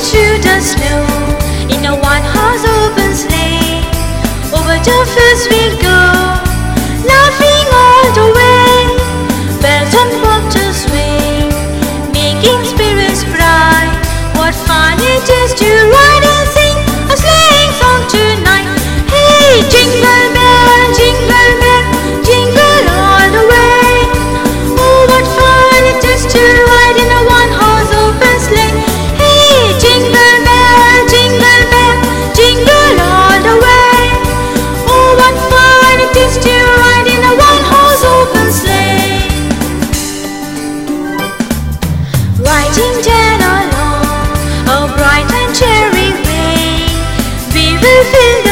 through the snow in a white horse open sleigh. Over the fields we go, laughing all the way. Bells and waters ring, making spirits bright. What fun it is! live in